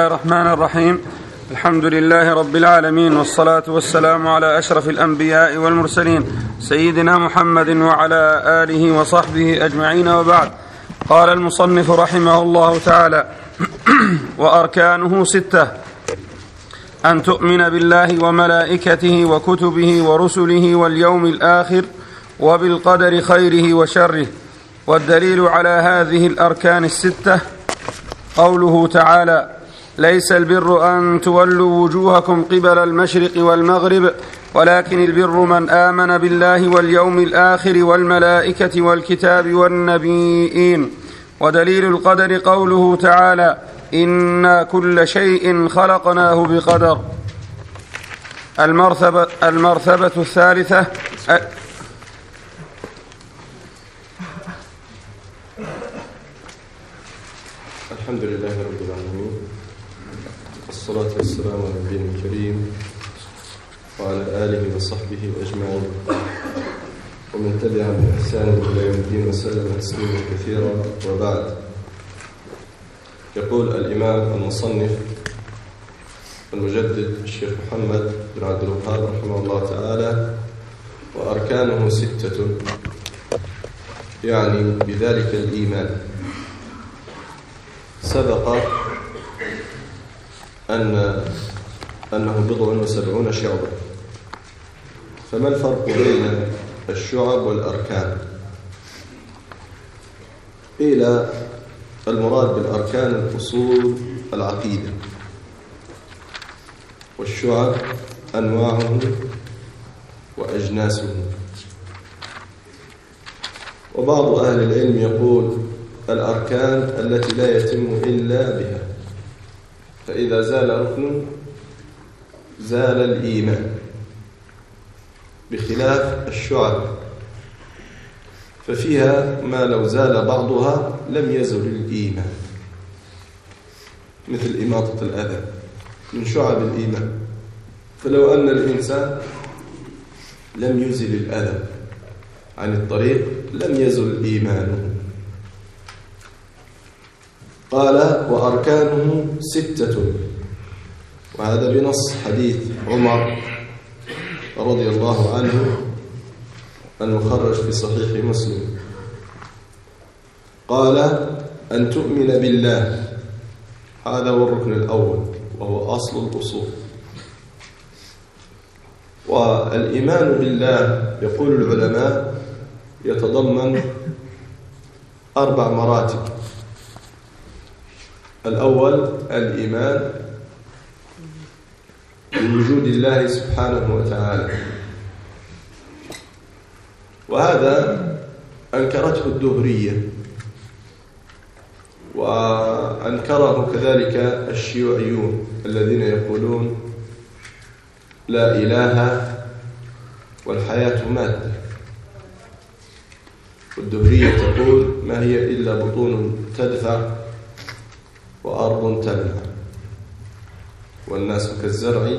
الرحمن الرحيم. الحمد لله رب العالمين والصلاة والسلام على أشرف الأنبياء والمرسلين سيدنا محمد وعلى آله وصحبه أجمعين وبعد. قال المصنف رحمه الله تعالى وأركانه ستة أن تؤمن بالله وملائكته وكتبه ورسله واليوم الآخر وبالقدر خيره وشره. والدليل على هذه الأركان الستة قوله تعالى ليس البر أن تولوا وجوهكم قبل المشرق والمغرب ولكن البر من آمن بالله واليوم الآخر والملائكة والكتاب والنبيين. ودليل القدر قوله تعالى إنا كل شيء خلقناه بقدر. المرتبة, المرتبة الثالثة الحمد لله رب العالمين. والصلاة والسلام على نبينا الكريم وعلى آله وصحبه أجمعين. ومن تبعهم بإحسان إلى يوم الدين وسلم تسليما كثيرا. وبعد. يقول الإمام المصنف المجدد الشيخ محمد بن عبد الوهاب رحمه الله تعالى وأركانه ستة. يعني بذلك الإيمان. سبق أن أنه بضع وسبعون شعبة فما الفرق بين الشعب والأركان؟ قيل المراد بالأركان الأصول العقيدة. والشعب أنواعه وأجناسه. وبعض أهل العلم يقول الأركان التي لا يتم إلا بها. فإذا زال ركن زال الإيمان. بخلاف الشعب. ففيها ما لو زال بعضها لم يزل الإيمان. مثل إماطة الأذى. من شعب الإيمان. فلو أن الإنسان لم يزل الأذى عن الطريق لم يزل إيمانه قال وأركانه ستة. وهذا بنص حديث عمر رضي الله عنه المخرج في صحيح مسلم. قال أن تؤمن بالله. هذا هو الركن الأول وهو أصل الأصول. والإيمان بالله يقول العلماء يتضمن أربع مراتب. الأول الإيمان بوجود الله سبحانه وتعالى. وهذا أنكرته الدهرية وأنكره كذلك الشيوعيون الذين يقولون لا إله والحياة مادة. والدهرية تقول ما هي إلا بطون تدفع وأرض تبنى والناس كالزرع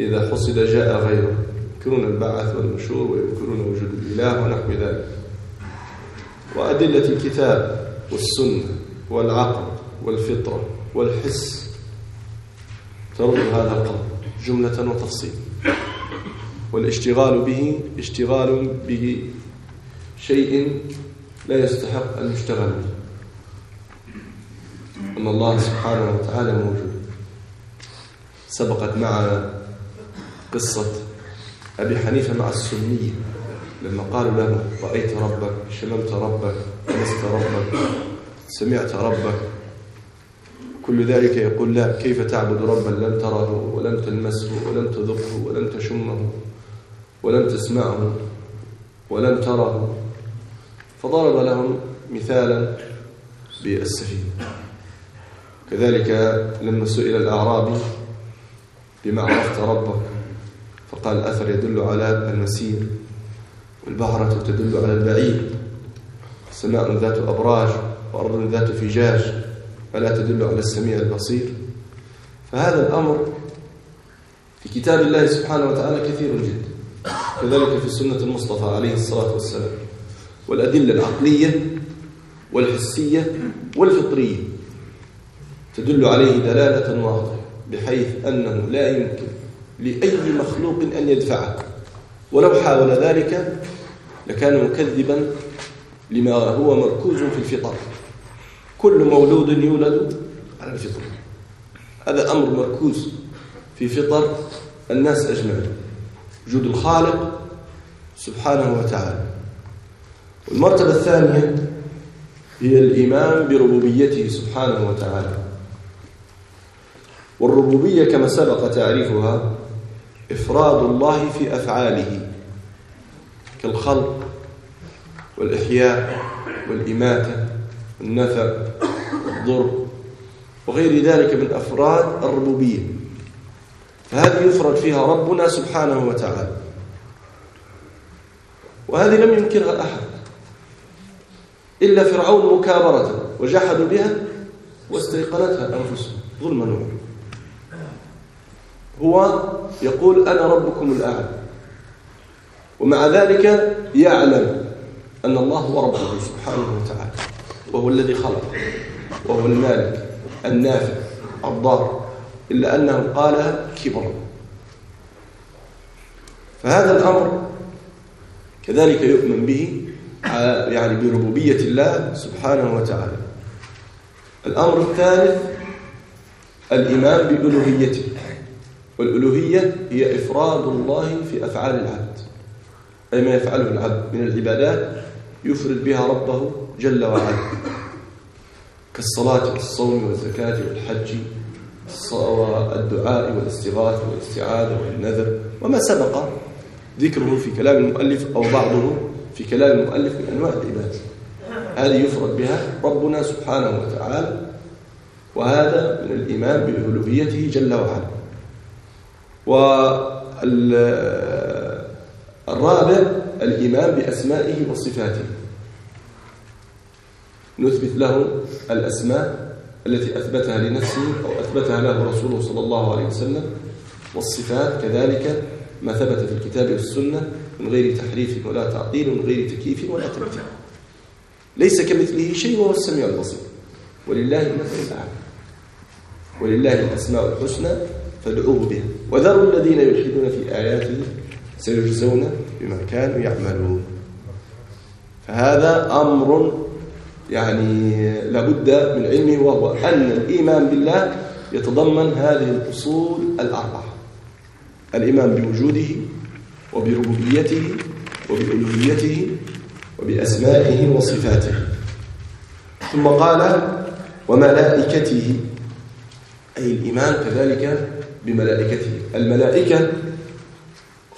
إذا حصد جاء غيره. يذكرون البعث والنشور ويذكرون وجود الإله ونحو ذلك. وأدلة الكتاب والسنة والعقل والفطرة والحس ترد هذا القول جملة وتفصيل. والاشتغال به اشتغال به شيء لا يستحق أن يشتغل به. أن الله سبحانه وتعالى موجود. سبقت معنا قصة أبي حنيفة مع السنية لما قالوا له رأيت ربك شممت ربك لمست ربك سمعت ربك. كل ذلك يقول لا كيف تعبد ربا لم تره ولم تلمسه ولم تذقه ولم تشمه ولم تسمعه ولم تره. فضرب لهم مثالا بالسفينة. كذلك لما سئل الأعرابي بما عرفت ربك فقال الأثر يدل على المسير والبهرة تدل على البعيد سماء ذات أبراج وأرض ذات فجاج فلا تدل على السميع البصير. فهذا الأمر في كتاب الله سبحانه وتعالى كثير جدا كذلك في سنة المصطفى عليه الصلاة والسلام. والأدلة العقلية والحسية والفطرية. تدل عليه دلالة واضحة بحيث أنه لا يمكن لأي مخلوق أن يدفعه ولو حاول ذلك لكان مكذبا لما هو مركوز في الفطر. كل مولود يولد على الفطر. هذا أمر مركوز في فطر الناس أجمعين. وجود الخالق سبحانه وتعالى. والمرتبة الثانية هي الإيمان بربوبيته سبحانه وتعالى. والربوبية كما سبق تعريفها إفراد الله في أفعاله كالخلق والإحياء والإماتة والنفع والضر وغير ذلك من أفراد الربوبية. فهذه يفرد فيها ربنا سبحانه وتعالى. وهذه لم ينكرها أحد. إلا فرعون مكابرة وجحدوا بها واستيقنتها أنفسهم ظلما وعلا هو يقول أنا ربكم الأعلى. ومع ذلك يعلم أن الله هو ربه سبحانه وتعالى. وهو الذي خلق وهو المالك النافع الضار إلا أنه قالها كبرا فهذا الأمر كذلك يؤمن به يعني بربوبية الله سبحانه وتعالى. الأمر الثالث الإيمان بألوهيته. والألوهية هي إفراد الله في أفعال العبد. أي ما يفعله العبد من العبادات يفرد بها ربه جل وعلا. كالصلاة والصوم والزكاة والحج والدعاء والاستغاثة والاستعاذة والنذر وما سبق ذكره في كلام المؤلف أو بعضه في كلام المؤلف من أنواع العبادة هذه يفرد بها ربنا سبحانه وتعالى وهذا من الإيمان بألوهيته جل وعلا. والرابع الإيمان بأسمائه وصفاته. نثبت له الأسماء التي أثبتها لنفسه أو أثبتها له رسوله صلى الله عليه وسلم والصفات كذلك ما ثبت في الكتاب والسنة من غير تحريف ولا تعطيل ومن غير تكييف ولا تمثيل. ليس كمثله شيء وهو السميع البصير. ولله المثل الأعلى. ولله الأسماء الحسنى فادعوه بها. وذروا الذين يلحدون في آياته سيجزون بما كانوا يعملون. فهذا أمر يعني لابد من علمه وهو أن الإيمان بالله يتضمن هذه الأصول الأربعة. الإيمان بوجوده وبربوبيته وبألوهيته وبأسمائه وصفاته. ثم قال وملائكته أي الإيمان كذلك بملائكته. الملائكة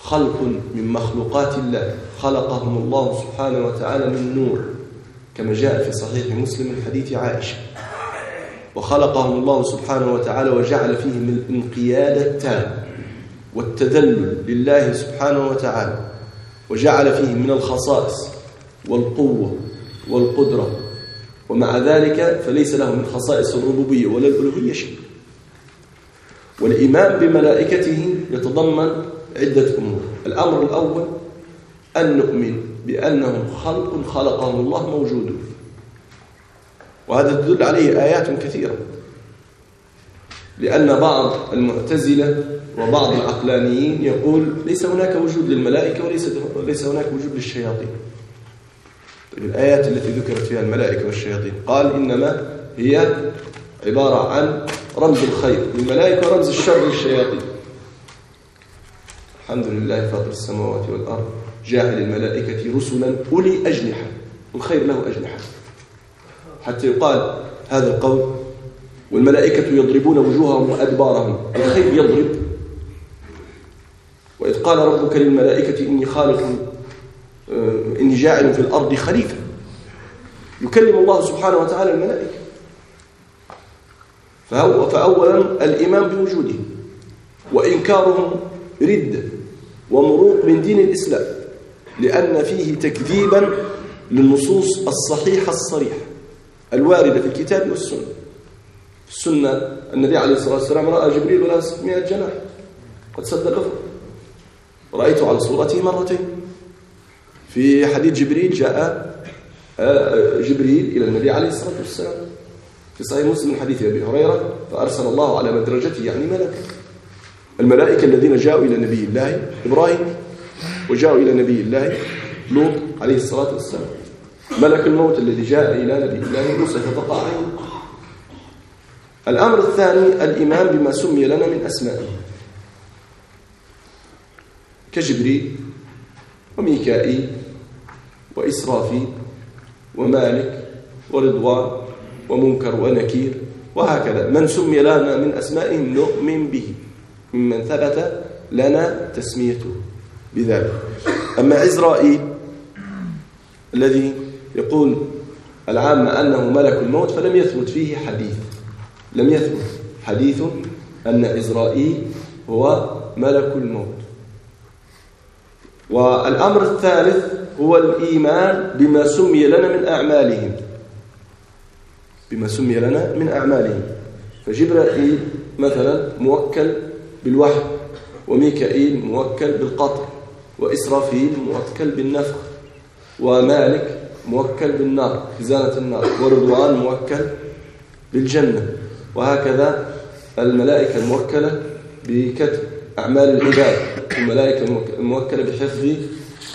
خلق من مخلوقات الله. خلقهم الله سبحانه وتعالى من نور كما جاء في صحيح مسلم من حديث عائشة. وخلقهم الله سبحانه وتعالى وجعل فيهم الانقياد التام والتذلل لله سبحانه وتعالى وجعل فيهم من الخصائص والقوة والقدرة. ومع ذلك فليس له من خصائص الربوبية ولا الألوهية شيء. والإيمان بملائكته يتضمن عدة أمور. الأمر الأول أن نؤمن بأنهم خلق خلقهم الله موجود. وهذا تدل عليه آيات كثيرة. لأن بعض المعتزلة وبعض العقلانيين يقول ليس هناك وجود للملائكة وليس ليس هناك وجود للشياطين. طيب الآيات التي ذكرت فيها الملائكة والشياطين قال إنما هي عبارة عن رمز الخير. للملائكة ورمز الشر للشياطين. الحمد لله فاطر السماوات والأرض. جاعل الملائكة رسلا أولي أجنحة. الخير له أجنحة. حتى يقال هذا القول والملائكة يضربون وجوههم وأدبارهم. الخير يضرب. وإذ قال ربك للملائكة إني خالق آه، إني جاعل في الأرض خليفة. يكلم الله سبحانه وتعالى الملائكة. فهو فأولا الإيمان بوجوده وإنكارهم ردة ومروق من دين الإسلام لأن فيه تكذيبا للنصوص الصحيحة الصريحة الواردة في الكتاب والسنة. في السنة النبي عليه الصلاة والسلام رأى جبريل ولا 600 جناح. قد سد الأفق رأيته على صورته مرتين. في حديث جبريل جاء آه، جبريل إلى النبي عليه الصلاة والسلام. في صحيح مسلم من حديث أبي هريرة فأرسل الله على مدرجته يعني ملكا الملائكة الذين جاءوا إلى نبي الله إبراهيم وجاءوا إلى نبي الله لوط عليه الصلاة والسلام. ملك الموت الذي جاء إلى نبي الله موسى فتقع عينه. الأمر الثاني الإيمان بما سمي لنا من أسمائه. كجبريل وميكائيل وإسرافيل ومالك ورضوان ومنكر ونكير وهكذا. من سمي لنا من أسمائهم نؤمن به. ممن ثبت لنا تسميته بذلك. أما عزرائيل الذي يقول العامة أنه ملك الموت فلم يثبت فيه حديث. لم يثبت حديث أن إزرائيل هو ملك الموت. والأمر الثالث هو الإيمان بما سمي لنا من أعمالهم. بما سمي لنا من أعمالهم فجبرائيل مثلا موكل بالوحي وميكائيل موكل بالقطر وإسرافيل موكل بالنفخ ومالك موكل بالنار خزانة النار ورضوان موكل بالجنة. وهكذا الملائكة الموكلة بكتب أعمال العباد الملائكة الموكلة بحفظ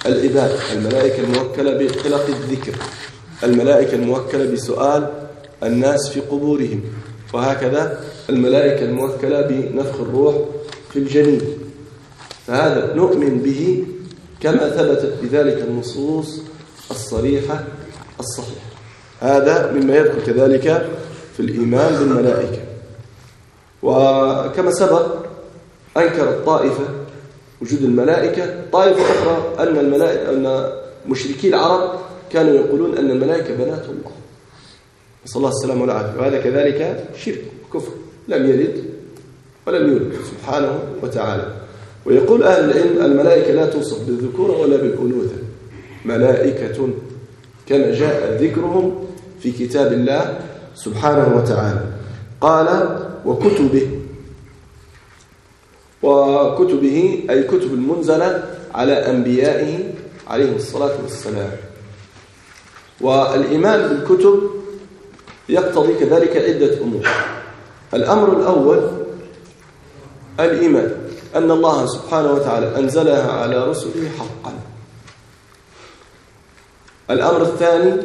العباد الملائكة الموكلة بخلق الذكر الملائكة الموكلة بسؤال الناس في قبورهم. وهكذا الملائكة الموكلة بنفخ الروح في الجنين. فهذا نؤمن به كما ثبتت بذلك النصوص الصريحة الصحيحة. هذا مما يدخل كذلك في الإيمان بالملائكة. وكما سبق أنكرت طائفة وجود الملائكة. طائفة أخرى أن الملائكة أن مشركي العرب كانوا يقولون أن الملائكة بنات الله. نسأل الله السلامة والعافية وهذا كذلك شرك كفر لم يلد ولم يولد. سبحانه وتعالى. ويقول أهل العلم الملائكة لا توصف بالذكورة ولا بالأنوثة. ملائكة كما جاء ذكرهم في كتاب الله سبحانه وتعالى. قال وكتبه. وكتبه أي كتب المنزلة على أنبيائه عليه الصلاة والسلام. والإيمان بالكتب يقتضي كذلك عدة أمور. الأمر الأول الإيمان أن الله سبحانه وتعالى أنزلها على رسله حقا. الأمر الثاني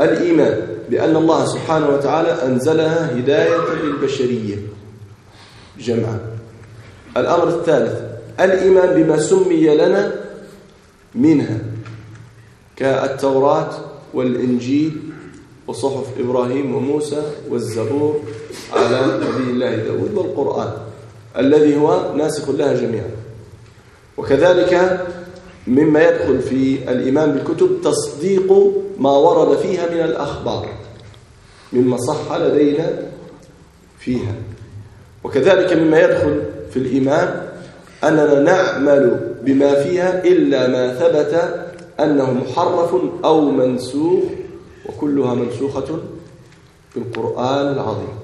الإيمان بأن الله سبحانه وتعالى أنزلها هداية للبشرية جمعا. الأمر الثالث الإيمان بما سمي لنا منها كالتوراة والإنجيل وصحف إبراهيم وموسى والزبور على نبي الله داود والقرآن الذي هو ناسخ لها جميعا. وكذلك مما يدخل في الإيمان بالكتب تصديق ما ورد فيها من الأخبار مما صح لدينا فيها. وكذلك مما يدخل في الإيمان أننا نعمل بما فيها إلا ما ثبت أنه محرف أو منسوخ وكلها منسوخة بالقرآن العظيم.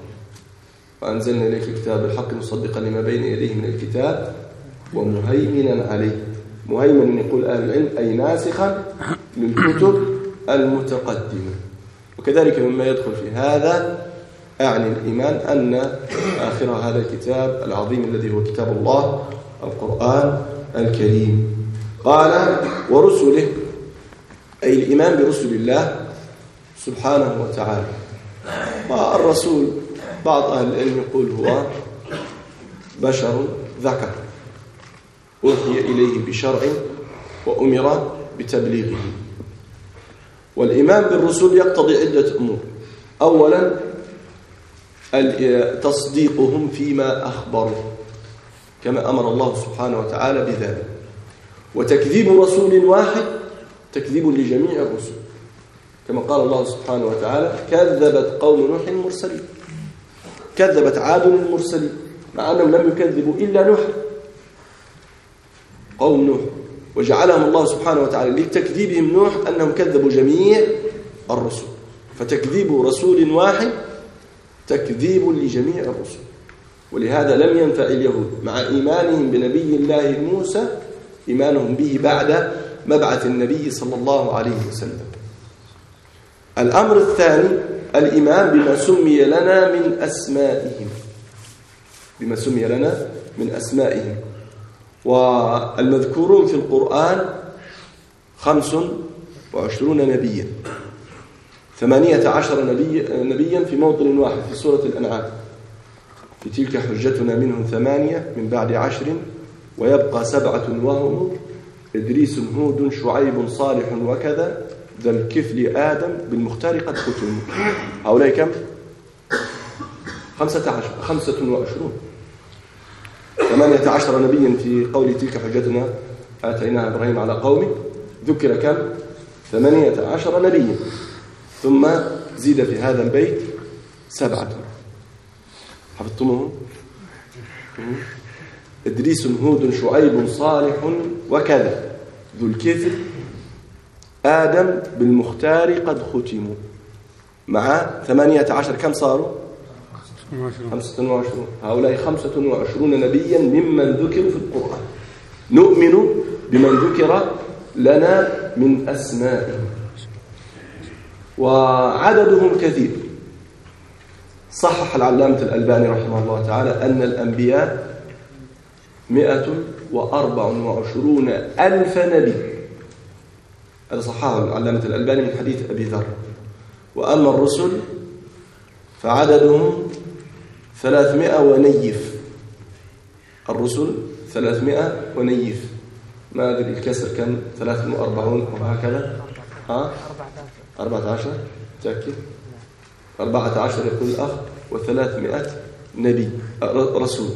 وأنزلنا إليك الكتاب الحق مصدقا لما بين يديه من الكتاب ومهيمنا عليه. مهيمن يقول أهل العلم أي ناسخا للكتب المتقدمة. وكذلك مما يدخل في هذا أعني الإيمان أن آخر هذا الكتاب العظيم الذي هو كتاب الله القرآن الكريم. قال ورسله. أي الإيمان برسل الله سبحانه وتعالى. والرسول بعض أهل العلم يقول هو بشر ذكر. أوحي إليه بشرع وأمر بتبليغه. والإيمان بالرسل يقتضي عدة أمور. أولا تصديقهم فيما أخبروا كما أمر الله سبحانه وتعالى بذلك. وتكذيب رسول واحد تكذيب لجميع الرسل. كما قال الله سبحانه وتعالى كذبت قوم نوح المرسلين. كذبت عاد المرسلين مع أنهم لم يكذبوا إلا نوح. قوم نوح. وجعلهم الله سبحانه وتعالى لتكذيبهم نوح أنهم كذبوا جميع الرسل. فتكذيب رسول واحد تكذيب لجميع الرسل. ولهذا لم ينفع اليهود مع إيمانهم بنبي الله موسى إيمانهم به بعد مبعث النبي صلى الله عليه وسلم. الأمر الثاني الإيمان بما سمي لنا من أسمائهم. بما سمي لنا من أسمائهم. والمذكورون في القرآن خمس وعشرون نبيا. ثمانية عشر نبي نبيا في موطن واحد في سورة الأنعام. في تلك حجتنا منهم ثمانية من بعد عشر ويبقى سبعة وهم إدريس هود شعيب صالح وكذا. ذا الكفل آدم بالمختار قد ختم هؤلاء كم؟ خمسة عشر خمسة وعشرون ثمانية عشر نبيا في قول تلك حجتنا آتيناها إبراهيم على قومه ذكر كم؟ ثمانية عشر نبيا ثم زيد في هذا البيت سبعة حفظتموه؟ إدريس هود شعيب صالح وكذا ذو الكفر آدم بالمختار قد ختموا. مع ثمانية عشر كم صاروا؟ خمسة وعشرون. هؤلاء خمسة وعشرون نبيا ممن ذكروا في القرآن. نؤمن بمن ذكر لنا من أسمائهم. وعددهم كثير. صحح العلامة الألباني رحمه الله تعالى أن الأنبياء مئة وأربع وعشرون ألف نبي. هذا صححه العلامة الألباني من حديث أبي ذر. وأما الرسل فعددهم ثلاثمائة ونيف. الرسل ثلاثمائة ونيف. ما أدري الكسر كم؟ ثلاث وأربعون وهكذا ها؟ أربعة عشر. تأكد. أربعة عشر يقول الأخ وثلاثمائة نبي. رسول.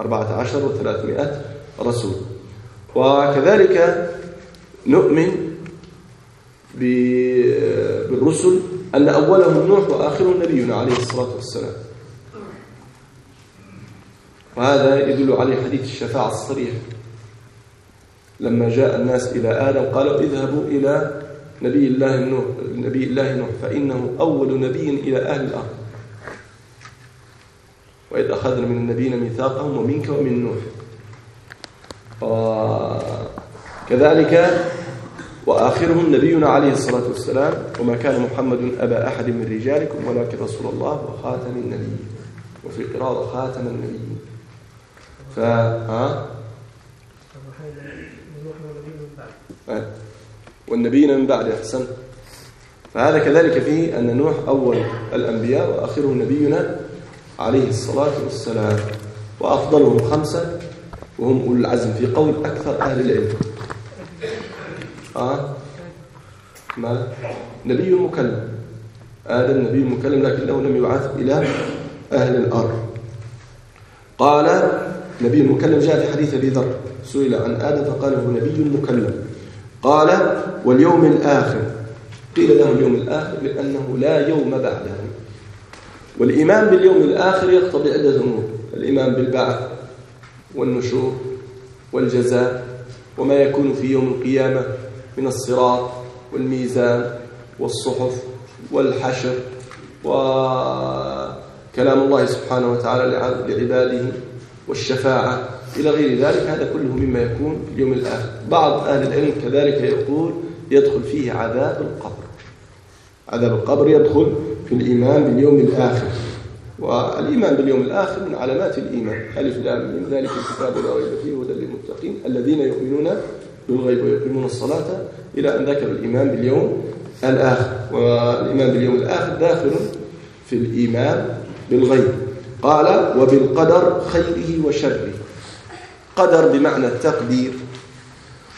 أربعة عشر وثلاثمائة رسول. وكذلك نؤمن بالرسل أن أولهم نوح وآخرهم نبينا عليه الصلاة والسلام. وهذا يدل عليه حديث الشفاعة الصريح. لما جاء الناس إلى آدم قالوا اذهبوا إلى نبي الله نوح نبي الله نوح فإنه أول نبي إلى أهل الأرض. وإذ أخذنا من النبيين ميثاقهم ومنك ومن نوح. كذلك وآخرهم نبينا عليه الصلاة والسلام وما كان محمد أبا أحد من رجالكم ولكن رسول الله وخاتم النبيين وفي قراءة خاتم النبيين فها والنبيين من بعد أحسن. فهذا كذلك فيه أن نوح أول الأنبياء وآخره نبينا عليه الصلاة والسلام. وأفضلهم خمسة وهم أولي العزم في قول أكثر أهل العلم. آه. ما؟ نبي مكلم. آدم نبي مكلم لكنه لم يبعث إلى أهل الأرض. قال نبي مكلم جاء في حديث أبي ذر سئل عن آدم فقال هو نبي مكلم. قال واليوم الآخر. قيل له اليوم الآخر لأنه لا يوم بعده. والإيمان باليوم الآخر يقتضي عدة أمور. الإيمان بالبعث والنشور والجزاء وما يكون في يوم القيامة من الصراط والميزان والصحف والحشر وكلام الله سبحانه وتعالى لعباده والشفاعة إلى غير ذلك. هذا كله مما يكون في اليوم الآخر. بعض أهل العلم كذلك يقول يدخل فيه عذاب القبر. عذاب القبر يدخل في الإيمان باليوم الآخر. والإيمان باليوم الآخر من علامات الإيمان. ألف لام من ذلك الكتاب لا ريب فيه هدى للمتقين الذين يؤمنون بالغيب ويقيمون الصلاة إلى أن ذكر الإيمان باليوم الآخر. والإيمان باليوم الآخر داخل في الإيمان بالغيب. قال وبالقدر خيره وشره. قدر بمعنى التقدير.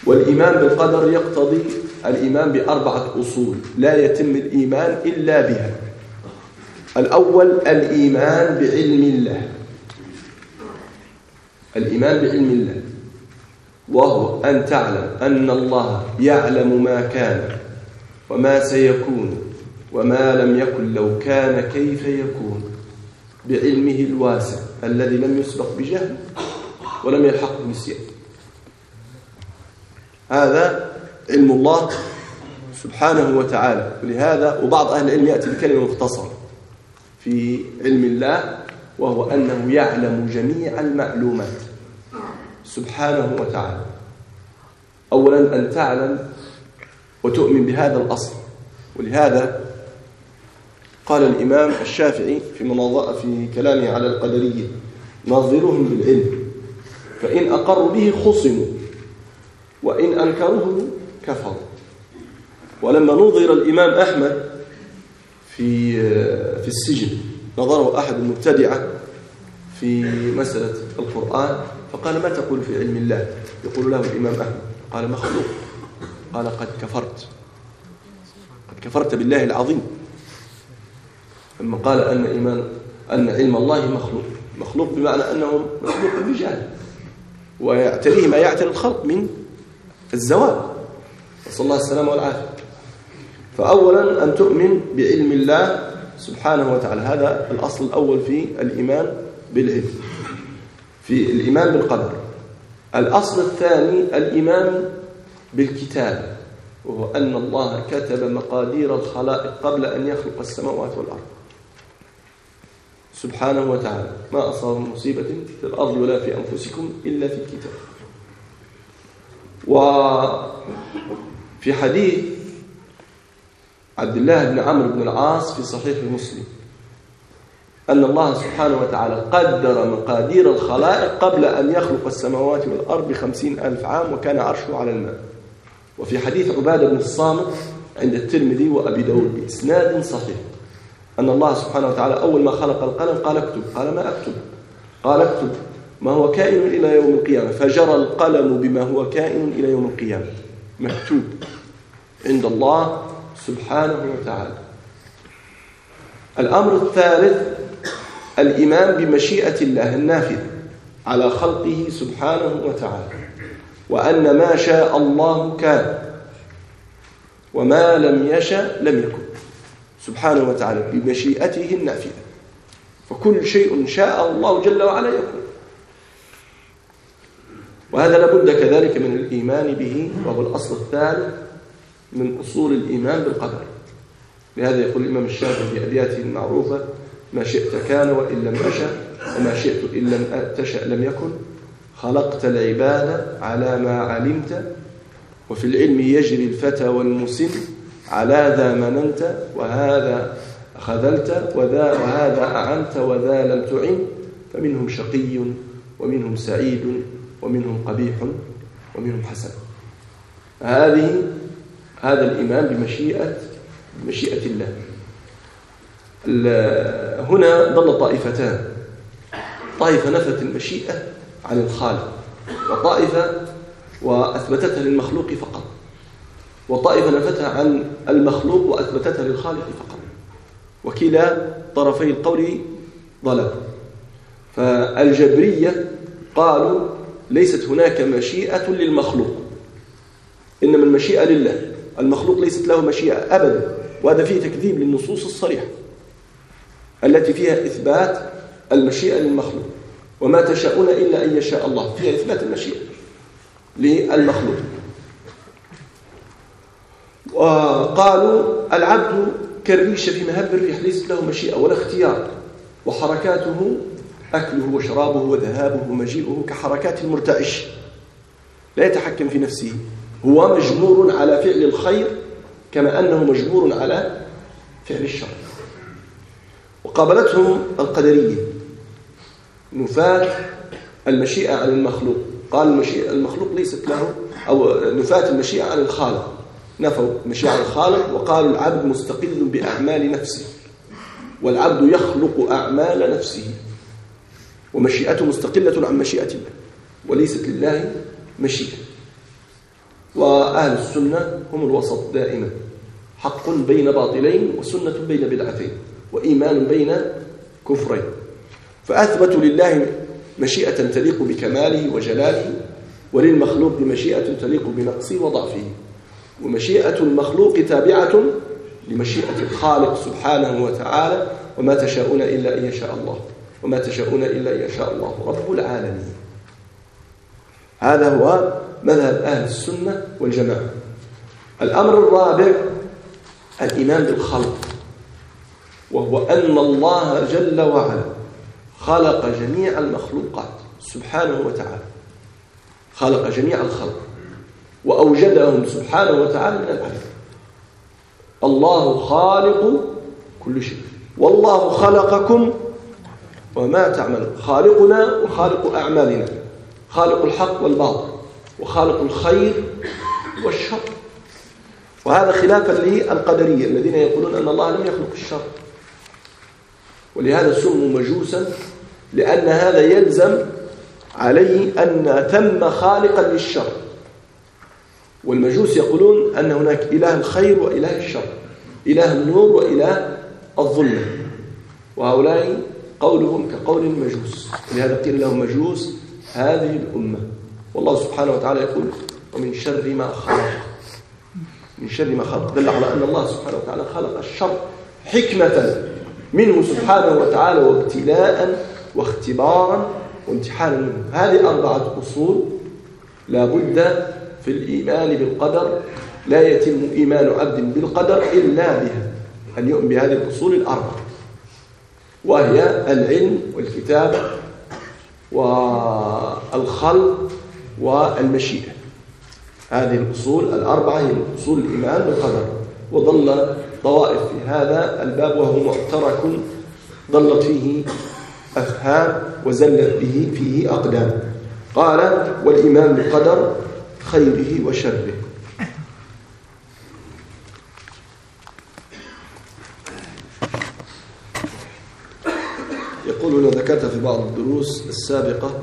والإيمان بالقدر يقتضي الإيمان بأربعة أصول لا يتم الإيمان إلا بها. الأول الإيمان بعلم الله. الإيمان بعلم الله. وهو أن تعلم أن الله يعلم ما كان وما سيكون وما لم يكن لو كان كيف يكون بعلمه الواسع الذي لم يسبق بجهل ولم يلحق بنسيان. هذا علم الله سبحانه وتعالى. ولهذا وبعض أهل العلم يأتي بكلمة مختصرة في علم الله وهو أنه يعلم جميع المعلومات. سبحانه وتعالى. أولا أن تعلم وتؤمن بهذا الأصل. ولهذا قال الإمام الشافعي في في كلامه على القدرية ناظرهم بالعلم فإن أقروا به خصموا وإن أنكروه كفروا. ولما نظر الإمام أحمد في في السجن نظره أحد المبتدعة في مسألة القرآن فقال ما تقول في علم الله؟ يقول له الإمام أحمد. قال مخلوق. قال قد كفرت. قد كفرت بالله العظيم. لما قال أن إيمان أن علم الله مخلوق. مخلوق بمعنى أنه مخلوق بجهل ويعتريه ما يعتري الخلق من الزوال. نسأل الله السلامة والعافية. فأولا أن تؤمن بعلم الله سبحانه وتعالى. هذا الأصل الأول في الإيمان بالعلم. في الإيمان بالقدر. الأصل الثاني الإيمان بالكتاب وهو أن الله كتب مقادير الخلائق قبل أن يخلق السماوات والأرض. سبحانه وتعالى ما أصاب مصيبة في الأرض ولا في أنفسكم إلا في الكتاب. وفي حديث عبد الله بن عمرو بن العاص في صحيح مسلم أن الله سبحانه وتعالى قدر مقادير الخلائق قبل أن يخلق السماوات والأرض بخمسين ألف عام وكان عرشه على الماء. وفي حديث عبادة بن الصامت عند الترمذي وأبي داود بإسناد صحيح. أن الله سبحانه وتعالى أول ما خلق القلم قال اكتب قال ما أكتب؟ قال اكتب. ما هو كائن إلى يوم القيامة. فجرى القلم بما هو كائن إلى يوم القيامة. مكتوب عند الله سبحانه وتعالى. الأمر الثالث الإيمان بمشيئة الله النافذة على خلقه سبحانه وتعالى وأن ما شاء الله كان وما لم يشأ لم يكن سبحانه وتعالى بمشيئته النافذة. فكل شيء شاء الله جل وعلا يكون. وهذا لابد كذلك من الإيمان به وهو الأصل الثالث من أصول الإيمان بالقدر. لهذا يقول الإمام الشافعي في أبياته المعروفة ما شئت كان وإن لم أشأ وما شئت إن لم تشأ لم يكن. خلقت العباد على ما علمت وفي العلم يجري الفتى والمسن. على ذا مننت وهذا خذلت وذا وهذا أعنت وذا لم تعن. فمنهم شقي ومنهم سعيد ومنهم قبيح ومنهم حسن. هذه هذا الإيمان بمشيئة بمشيئة الله. هنا ضل طائفتان. طائفة نفت المشيئة عن الخالق وطائفة وأثبتتها للمخلوق فقط. وطائفة نفتها عن المخلوق وأثبتتها للخالق فقط. وكلا طرفي القول ضلال فالجبرية قالوا ليست هناك مشيئة للمخلوق. إنما المشيئة لله. المخلوق ليست له مشيئة أبدا. وهذا فيه تكذيب للنصوص الصريحة. التي فيها إثبات المشيئة للمخلوق. وما تشاءون إلا أن يشاء الله. فيها إثبات المشيئة للمخلوق. وقالوا العبد كالريش في مهب الريح ليست له مشيئة ولا اختيار. وحركاته أكله وشرابه وذهابه ومجيئه كحركات المرتعش. لا يتحكم في نفسه. هو مجبور على فعل الخير كما أنه مجبور على فعل الشر. وقابلتهم القدرية. نفاة المشيئة عن المخلوق. قال المشيئة المخلوق ليست له أو نفاة المشيئة عن الخالق. نفوا المشيئة عن الخالق وقالوا العبد مستقل بأعمال نفسه. والعبد يخلق أعمال نفسه. ومشيئته مستقلة عن مشيئة الله وليست لله مشيئة. وأهل السنة هم الوسط دائما. حق بين باطلين وسنة بين بدعتين. وإيمان بين كفرين. فأثبتوا لله مشيئة تليق بكماله وجلاله وللمخلوق بمشيئة تليق بنقصه وضعفه. ومشيئة المخلوق تابعة لمشيئة الخالق سبحانه وتعالى وما تشاءون إلا أن يشاء الله. وما تشاءون إلا أن يشاء الله رب العالمين. هذا هو مذهب أهل السنة والجماعة. الأمر الرابع الإيمان بالخلق. وهو أن الله جل وعلا خلق جميع المخلوقات سبحانه وتعالى. خلق جميع الخلق. وأوجدهم سبحانه وتعالى من العدم الله خالق كل شيء. والله خلقكم وما تعملون. خالقنا وخالق أعمالنا. خالق الحق والباطل. وخالق الخير والشر. وهذا خلافا للقدرية الذين يقولون أن الله لم يخلق الشر. ولهذا سموا مجوسا لأن هذا يلزم عليه أن ثم خالقا للشر. والمجوس يقولون أن هناك إله الخير وإله الشر إله النور وإله الظلمة وهؤلاء قولهم كقول المجوس ولهذا قيل لهم مجوس هذه الأمة. والله سبحانه وتعالى يقول ومن شر ما خلق. من شر ما خلق. دل على أن الله سبحانه وتعالى خلق الشر حكمة منه سبحانه وتعالى وابتلاء واختبارا وامتحانا منه. هذه أربعة أصول لا بد في الإيمان بالقدر. لا يتم إيمان عبد بالقدر إلا بها. أن يؤمن بهذه الأصول الأربعة. وهي العلم والكتابة والخلق والمشيئة. هذه الأصول الأربعة هي أصول الإيمان بالقدر. وظل طوائف في هذا الباب وهو معترك ضلت فيه أفهام وزلت به فيه أقدام. قال والإيمان بالقدر خيره وشره. يقول هنا ذكرت في بعض الدروس السابقة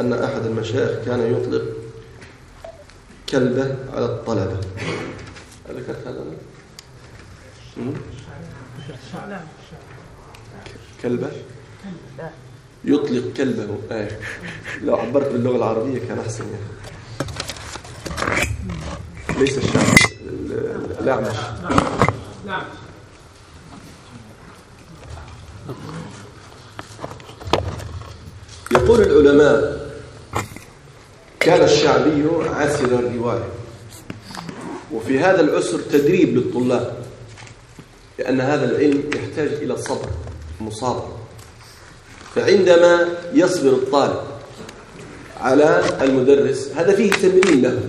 أن أحد المشايخ كان يطلق كلبة على الطلبة. ذكرت هذا؟ كلبة؟ يطلق كلبة. آه. لو عبرت باللغة العربية كان أحسن يعني. ليس الشعب الأعمش يقول العلماء كان الشعبي عسر الرواية وفي هذا العسر تدريب للطلاب. لأن هذا العلم يحتاج إلى صبر مصابر فعندما يصبر الطالب على المدرس هذا فيه تمرين له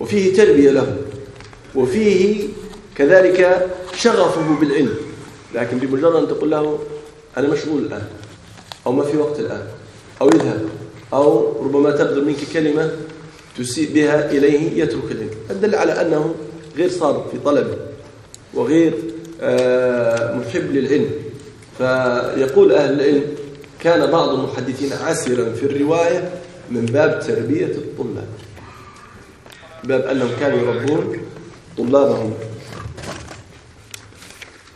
وفيه تربية له وفيه كذلك شغفه بالعلم. لكن بمجرد أن تقول له أنا مشغول الآن أو ما في وقت الآن أو يذهب أو ربما تبذل منك كلمة تسيء بها إليه يترك العلم. الدل على أنه غير صادق في طلبه. وغير آه، محب للعلم. فيقول أهل العلم كان بعض المحدثين عسرا في الرواية من باب تربية الطلاب. باب أنهم كانوا يربون طلابهم.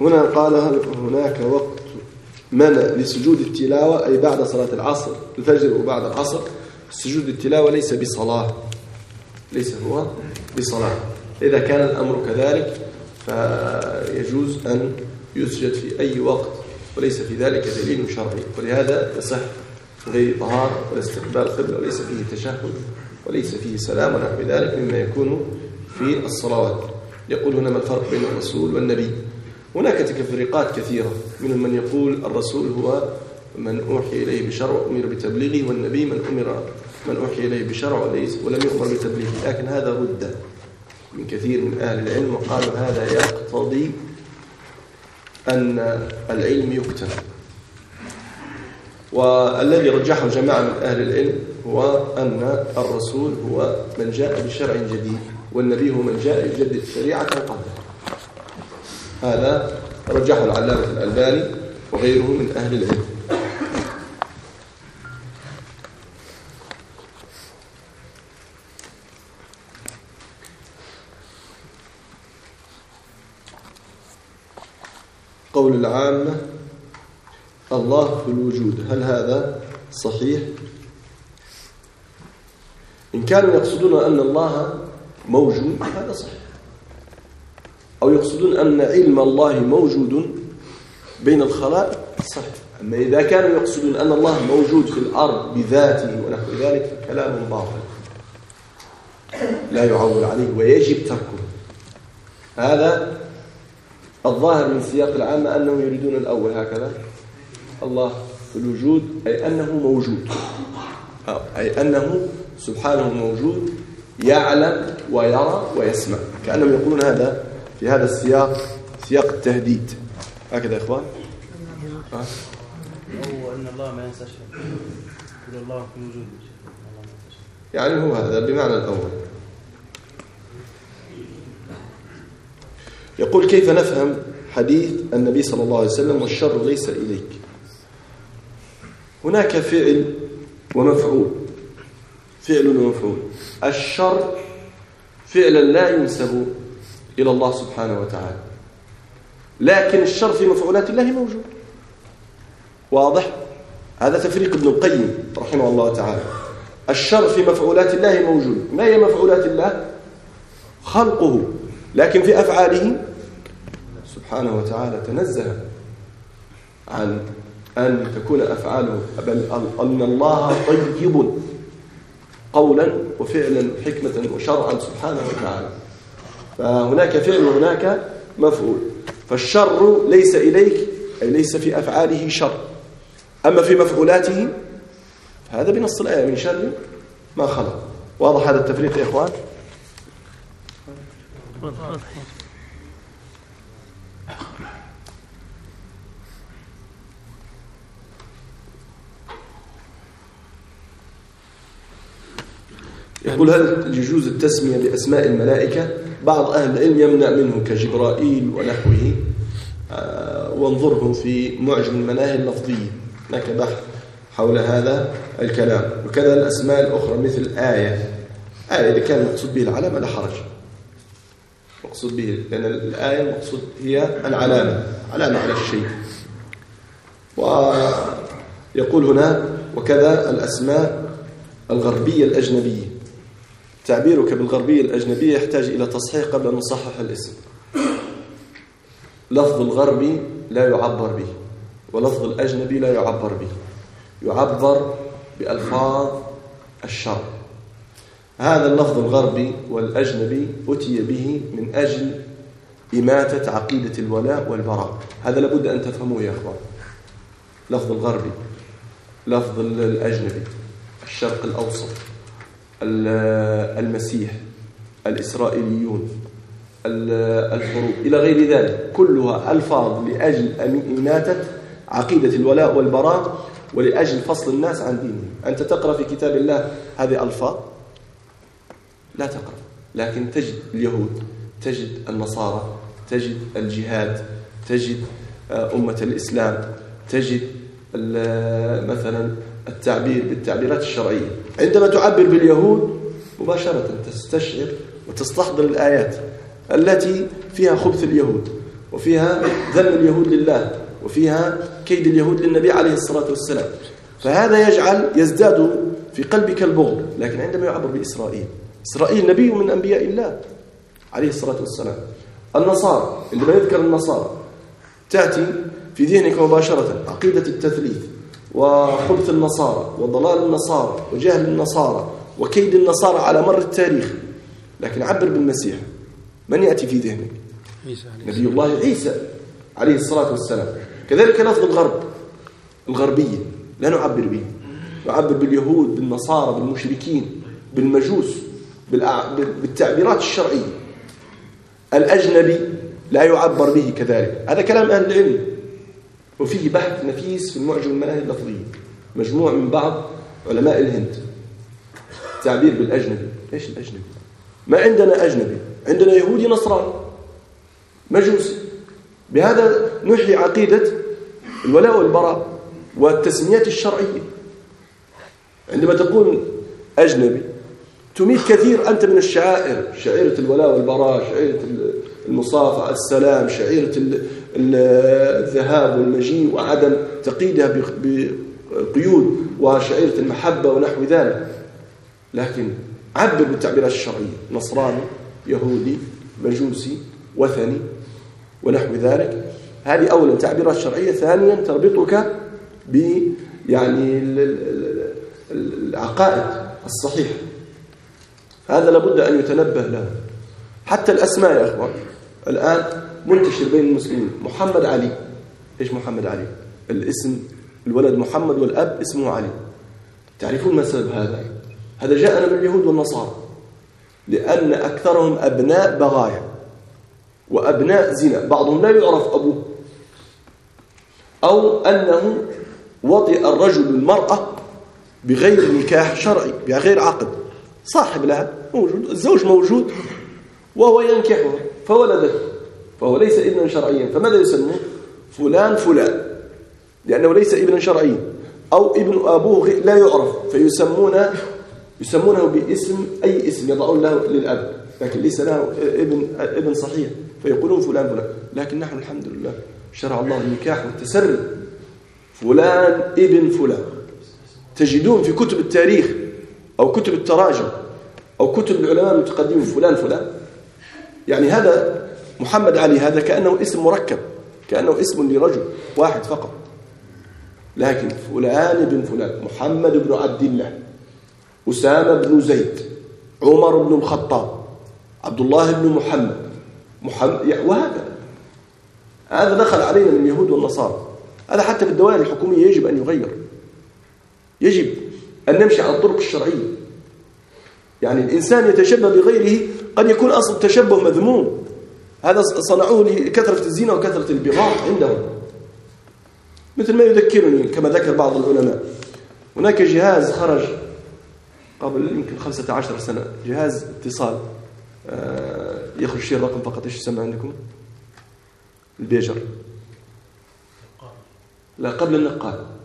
هنا قال هناك وقت منع لسجود التلاوة؟ أي بعد صلاة العصر الفجر وبعد العصر. سجود التلاوة ليس بصلاة ليس هو بصلاة. إذا كان الأمر كذلك فيجوز أن يسجد في أي وقت وليس في ذلك دليل شرعي. ولهذا يصح غير طهارة ولا استقبال قبل وليس فيه تشهد وليس فيه سلام ونحو ذلك مما يكون في الصلوات. يقول هنا ما الفرق بين الرسول والنبي. هناك تفريقات كثيرة. منهم من يقول الرسول هو من أوحي إليه بشرع وأمر بتبليغه والنبي من أمر من أوحي إليه بشرع ولم يؤمر بتبليغه. لكن هذا رد. من كثير من أهل العلم وقالوا هذا يقتضي أن العلم يكتب والذي رجحه جماعة من أهل العلم هو أن الرسول هو من جاء بشرع جديد والنبي هو من جاء يجدد شريعة قبله هذا رجحه العلامة الألباني وغيره من أهل العلم. العامة الله في الوجود. هل هذا صحيح؟ إن كانوا يقصدون أن الله موجود هذا صحيح. أو يقصدون أن علم الله موجود بين الخلائق صحيح. أما إذا كانوا يقصدون أن الله موجود في الأرض بذاته ونحو ذلك فكلام باطل. لا يعول عليه ويجب تركه. هذا الظاهر من سياق العامة أنهم يريدون الأول هكذا. الله في الوجود أي أنه موجود. أي أنه سبحانه موجود يعلم ويرى ويسمع. كأنهم يقولون هذا في هذا السياق سياق التهديد. هكذا يا إخوان. هو أن الله ما ينسى شيء الله في وجود يعني هو هذا بمعنى الأول. يقول كيف نفهم حديث النبي صلى الله عليه وسلم والشر ليس إليك؟ هناك فعل ومفعول. فعل ومفعول. الشر فعلا لا ينسب إلى الله سبحانه وتعالى. لكن الشر في مفعولات الله موجود. واضح؟ هذا تفريق ابن القيم رحمه الله تعالى. الشر في مفعولات الله موجود. ما هي مفعولات الله؟ خلقه. لكن في أفعاله سبحانه وتعالى تنزه عن أن تكون أفعاله بل أن الله طيب قولا وفعلا حكمة وشرعا سبحانه وتعالى. فهناك فعل وهناك مفعول. فالشر ليس إليك أي ليس في أفعاله شر. أما في مفعولاته هذا بنص الآية من شر ما خلق. واضح هذا التفريق يا إخوان؟ يقول هل يجوز التسمية بأسماء الملائكة؟ بعض أهل العلم يمنع منه كجبرائيل ونحوه. آه، وانظره في معجم المناهي اللفظية هناك بحث حول هذا الكلام. وكذا الأسماء الأخرى مثل آية. آية إذا كان المقصود به العلامة لا حرج. مقصود به لأن الآية المقصود هي العلامة علامة على الشيء. ويقول هنا وكذا الأسماء الغربية الأجنبية. تعبيرك بالغربية الأجنبية يحتاج إلى تصحيح قبل أن نصحح الاسم. لفظ الغربي لا يعبر به ولفظ الأجنبي لا يعبر به يعبر بألفاظ الشر هذا اللفظ الغربي والأجنبي أتي به من أجل إماتة عقيدة الولاء والبراء. هذا لابد أن تفهموه يا أخوان. لفظ الغربي لفظ الأجنبي الشرق الأوسط المسيح الإسرائيليون الحروب إلى غير ذلك. كلها ألفاظ لأجل إماتة عقيدة الولاء والبراء ولأجل فصل الناس عن دينهم. أنت تقرأ في كتاب الله هذه ألفاظ. لا تقرأ لكن تجد اليهود تجد النصارى تجد الجهاد تجد آه، أمة الإسلام تجد مثلا التعبير بالتعبيرات الشرعية. عندما تعبر باليهود مباشرة تستشعر وتستحضر الآيات التي فيها خبث اليهود وفيها ذم اليهود لله وفيها كيد اليهود للنبي عليه الصلاة والسلام. فهذا يجعل يزداد في قلبك البغض لكن عندما يعبر بإسرائيل إسرائيل نبي من أنبياء الله عليه الصلاة والسلام. النصارى عندما يذكر النصارى تأتي في ذهنك مباشرة عقيدة التثليث وخبث النصارى وضلال النصارى وجهل النصارى وكيد النصارى على مر التاريخ. لكن عبر بالمسيح من يأتي في ذهنك؟ نبي الله عيسى عليه الصلاة والسلام. كذلك لفظ الغرب الغربية لا نعبر به. نعبر باليهود بالنصارى بالمشركين بالمجوس. بالتعبيرات الشرعية. الأجنبي لا يعبر به كذلك. هذا كلام أهل العلم. وفيه بحث نفيس في المعجم المناهج اللفظية. مجموع من بعض علماء الهند. تعبير بالأجنبي. إيش الأجنبي؟ ما عندنا أجنبي. عندنا يهودي نصراني مجوسي بهذا نحيي عقيدة الولاء والبراء والتسميات الشرعية. عندما تقول أجنبي تميت كثير. أنت من الشعائر شعيرة الولاء والبراء شعيرة المصافحة السلام شعيرة الذهاب والمجيء وعدم تقييدها بقيود وشعيرة المحبة ونحو ذلك. لكن عبر بالتعبيرات الشرعية. نصراني يهودي مجوسي وثني ونحو ذلك. هذه أولا تعبيرات شرعية. ثانيا تربطك ب يعني العقائد الصحيحة. هذا لابد أن يتنبه له. حتى الأسماء يا أخوان الآن منتشر بين المسلمين. محمد علي. إيش محمد علي؟ الاسم الولد محمد والأب اسمه علي. تعرفون ما سبب هذا؟ هذا جاءنا من اليهود والنصارى. لأن أكثرهم أبناء بغايا وأبناء زنا. بعضهم لا يعرف أبوه. أو أنه وطئ الرجل المرأة بغير نكاح شرعي بغير عقد. صاحب لها موجود الزوج موجود وهو ينكحها فولدت فهو ليس ابنا شرعيا. فماذا يسمون فلان فلان لأنه ليس ابنا شرعيا. أو ابن أبوه لا يعرف فيسمون يسمونه باسم أي اسم يضعون له للأب لكن ليس له ابن ابن صحيح. فيقولون فلان فلان. لكن نحن الحمد لله شرع الله النكاح والتسري. فلان ابن فلان. تجدون في كتب التاريخ أو كتب التراجم أو كتب العلماء المتقدمين فلان فلان. يعني هذا محمد علي هذا كأنه اسم مركب كأنه اسم لرجل واحد فقط. لكن فلان بن فلان محمد بن عبد الله أسامة بن زيد عمر بن الخطاب عبد الله بن محمد محمد وهكذا. هذا دخل علينا من اليهود والنصارى. هذا حتى في الدوائر الحكومية يجب أن يغير. يجب أن نمشي على الطرق الشرعية. يعني الإنسان يتشبه بغيره قد يكون أصل التشبه مذموم. هذا صنعوه لكثرة الزنا وكثرة البغاء عندهم. مثل ما يذكرني كما ذكر بعض العلماء. هناك جهاز خرج قبل يمكن 15 سنة. جهاز اتصال. آه، يخرج شيء الرقم فقط. إيش يسمى عندكم؟ البيجر. لا قبل النقال.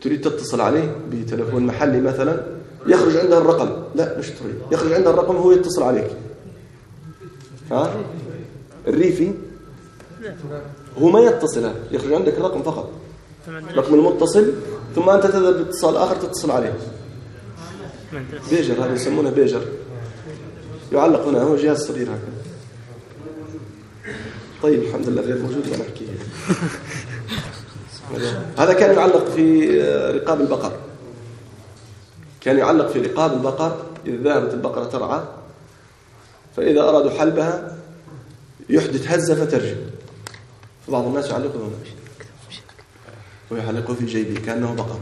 تريد تتصل عليه بتلفون محلي مثلا يخرج عندها الرقم. لا مش تريد. يخرج عندها الرقم هو يتصل عليك. ها؟ الريفي هو ما يتصل يخرج عندك الرقم فقط. رقم المتصل ثم أنت تذهب باتصال آخر تتصل عليه. بيجر هذا يسمونه بيجر. يعلق هنا هو جهاز صغير هكذا. طيب الحمد لله غير موجود وأنا احكيه هذا كان يعلق في رقاب البقر. كان يعلق في رقاب البقر إذا ذهبت البقرة ترعى فإذا أرادوا حلبها يحدث هزة فترجع فبعض الناس يعلقه هنا. ويعلقه في جيبه كأنه بقر.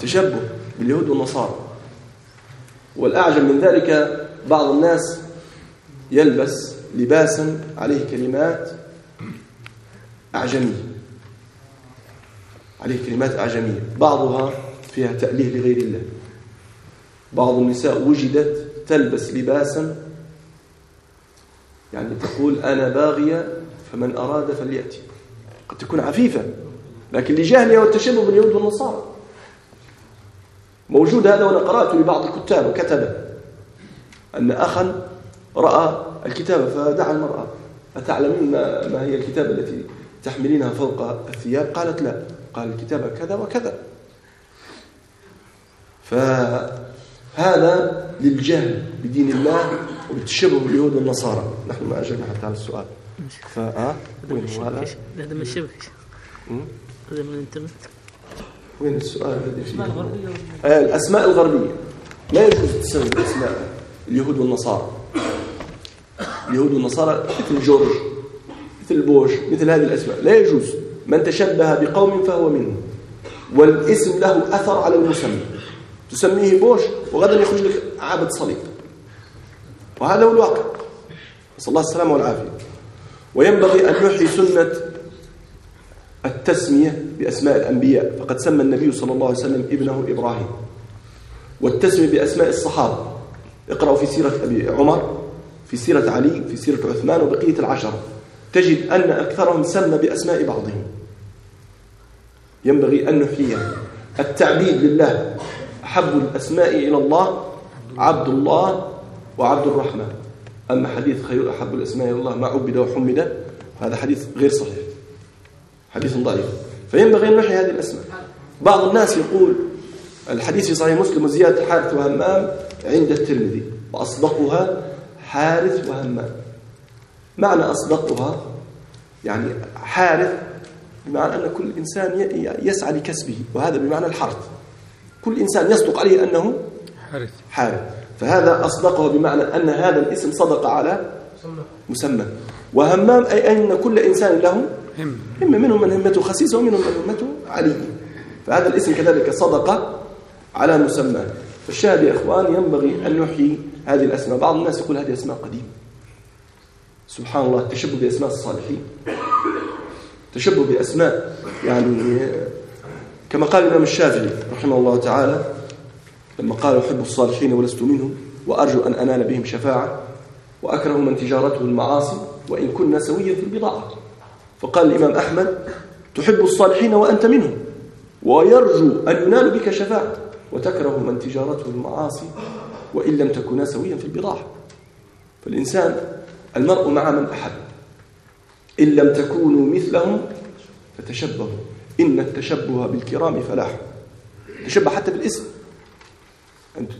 تشبه باليهود والنصارى. والأعجب من ذلك بعض الناس يلبس لباسا عليه كلمات أعجمية. عليه كلمات أعجمية. بعضها فيها تأليه لغير الله. بعض النساء وجدت تلبس لباسا يعني تقول أنا باغية فمن أراد فليأتي. قد تكون عفيفة لكن لجهلها والتشبه باليهود والنصارى. موجود هذا وأنا قرأت لبعض الكتاب وكتب أن أخا رأى الكتابة فدعا المرأة. أتعلمين ما, هي الكتابة التي تحملينها فوق الثياب؟ قالت لا. قال الكتابة كذا وكذا. فهذا للجهل بدين الله وبالتشبه باليهود والنصارى. نحن ما أجبنا حتى على السؤال. فها وين هو هذا؟ هذا من الشبه هذا من الإنترنت. وين السؤال الذي فيه؟ آه الأسماء الغربية. لا يجوز تسمي الأسماء اليهود والنصارى. اليهود والنصارى مثل جورج مثل بوش مثل هذه الأسماء. لا يجوز. من تشبه بقوم فهو منهم والاسم له أثر على المسمى. تسميه بوش وغدا يخرج لك عابد صليب. وهذا هو الواقع. نسأل الله السلامة والعافية. وينبغي أن نحيي سنة التسمية بأسماء الأنبياء. فقد سمى النبي صلى الله عليه وسلم ابنه إبراهيم. والتسمية بأسماء الصحابة. اقرأوا في سيرة أبي عمر في سيرة علي في سيرة عثمان وبقية العشرة. تجد أن أكثرهم سمى بأسماء بعضهم. ينبغي أن نحييها التعبيد لله أحب الأسماء إلى الله عبد الله وعبد الرحمن أما حديث خير أحب الأسماء إلى الله ما عبد وحمد هذا حديث غير صحيح. حديث ضعيف. فينبغي أن نحيي هذه الأسماء. بعض الناس يقول الحديث في صحيح مسلم وزيادة حارث وهمام عند الترمذي وأصدقها حارث وهمام. معنى أصدقها يعني حارث بمعنى أن كل إنسان يسعى لكسبه وهذا بمعنى الحرث. كل إنسان يصدق عليه أنه حارث. حارث. فهذا أصدقه بمعنى أن هذا الاسم صدق على مسمى. وهمام أي أن كل إنسان له همة منهم من همته خسيسة ومنهم من همته علي. فهذا الاسم كذلك صدق على مسمى. فالشاهد يا إخوان ينبغي أن نحيي هذه الأسماء. بعض الناس يقول هذه أسماء قديمة. سبحان الله التشبه بأسماء الصالحين. تشبه بأسماء يعني كما قال الإمام الشافعي رحمه الله تعالى لما قال أحب الصالحين ولست منهم وأرجو أن أنال بهم شفاعة وأكره من تجارته المعاصي وإن كنا سويا في البضاعة. فقال الإمام أحمد تحب الصالحين وأنت منهم ويرجو أن ينال بك شفاعة وتكره من تجارته المعاصي وإن لم تكونا سويا في البضاعة. فالإنسان المرء مع من أحب. إن لم تكونوا مثلهم فتشبهوا. إن التشبه بالكرام فلاح. تشبه حتى بالاسم.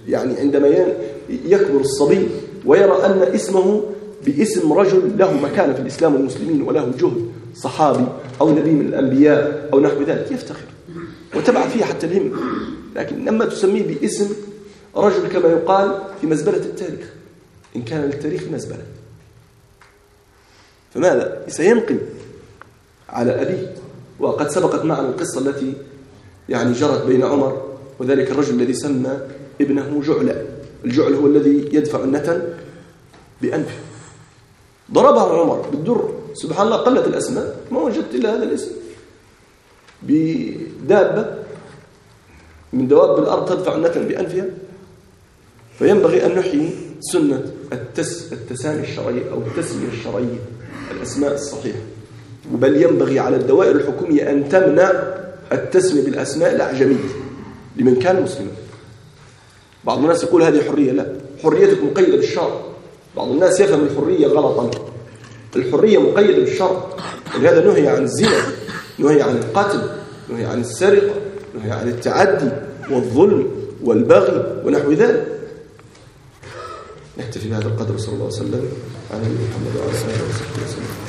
يعني عندما يكبر الصبي ويرى أن اسمه باسم رجل له مكانة في الإسلام والمسلمين وله جهد صحابي أو نبي من الأنبياء أو نحو ذلك يفتخر. وتبع فيه حتى الهم لكن لما تسميه باسم رجل كما يقال في مزبلة التاريخ إن كان للتاريخ مزبلة. فماذا؟ سينقل على أبيه. وقد سبقت معنا القصة التي يعني جرت بين عمر وذلك الرجل الذي سمى ابنه جعلا الجعل هو الذي يدفع النتن بأنفه. ضربه عمر بالدر. سبحان الله قلت الأسماء ما وجدت إلا هذا الاسم. بدابة من دواب الأرض تدفع النتن بأنفها. فينبغي أن نحيي سنة التس التسامي الشرعي أو التسمية الشرعية. الأسماء الصحيحة. بل ينبغي على الدوائر الحكومية أن تمنع التسمية بالأسماء الأعجمية لمن كان مسلما. بعض الناس يقول هذه حرية لا. حريتك مقيدة بالشرع. بعض الناس يفهم الحرية غلطا. الحرية مقيدة بالشرع. ولهذا نهي عن الزنا نهي عن القتل نهي عن السرقة نهي عن التعدي والظلم والبغي ونحو ذلك. نكتفي بهذا القدر صلى الله عليه وسلم على محمد وعلى آله وصحبه وسلم.